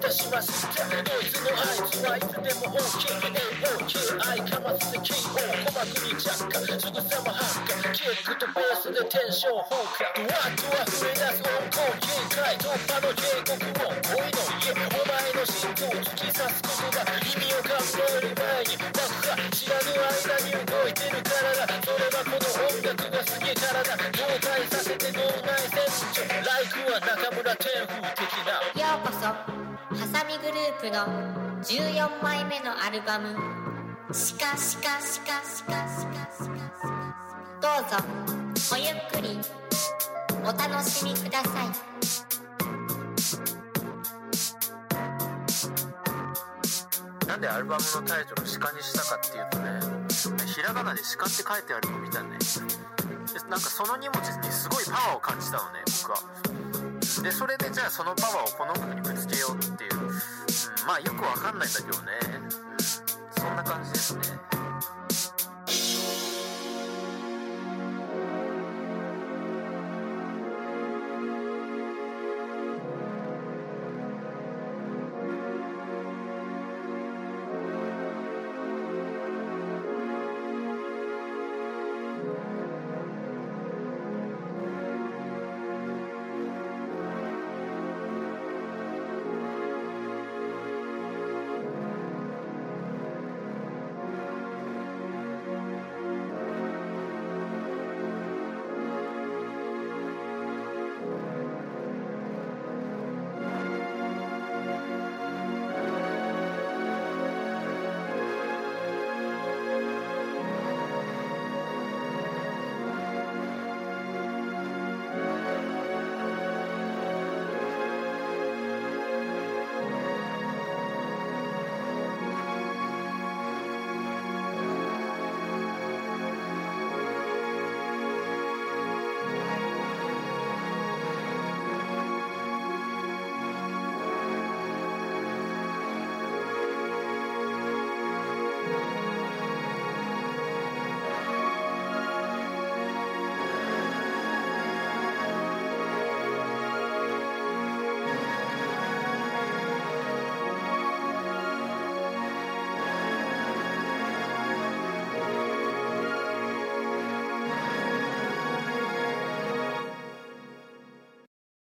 待たせいたしましたノイズの合図はいつでも OKAOKI かませて KO 鼓膜に着火すぐさま発火キックとベースでテンション放火ドワッと溢れ出す音効限界突破の警告音恋の家お前の心臓を突き刺すことが意味を考える前に爆破知らぬ間に動いてるからだそれはこの音楽がすげえからだ動体させて脳内洗浄ライクは中村天風プの14枚目のアルバム「シカシカシカシカシカシカ」どうぞ。ごゆっくりお楽しみください。なんでアルバムのタイトルを「鹿」にしたかっていうとねひらがなで「鹿」って書いてあるの見たね。なんかその2文字にすごいパワーを感じたのね僕は。でそれでじゃあそのパワーをこの音楽にぶつけようっていう、うん、まあよくわかんないんだけどね、うん、そんな感じですね。